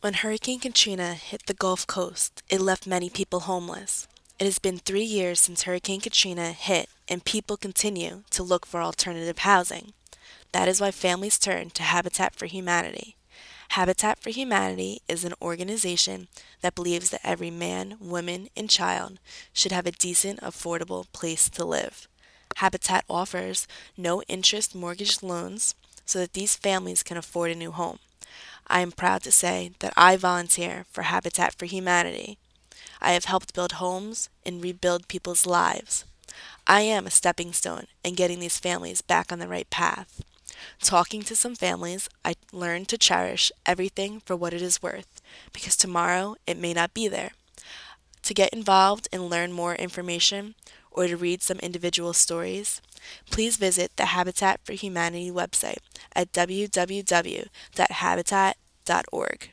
When Hurricane Katrina hit the Gulf Coast, it left many people homeless. It has been three years since Hurricane Katrina hit, and people continue to look for alternative housing. That is why families turn to Habitat for Humanity. Habitat for Humanity is an organization that believes that every man, woman, and child should have a decent, affordable place to live. Habitat offers no interest mortgage loans so that these families can afford a new home. I am proud to say that I volunteer for Habitat for Humanity. I have helped build homes and rebuild people's lives. I am a stepping stone in getting these families back on the right path. Talking to some families, I learned to cherish everything for what it is worth, because tomorrow it may not be there. To get involved and learn more information, or to read some individual stories, please visit the Habitat for Humanity website at www.habitat.org.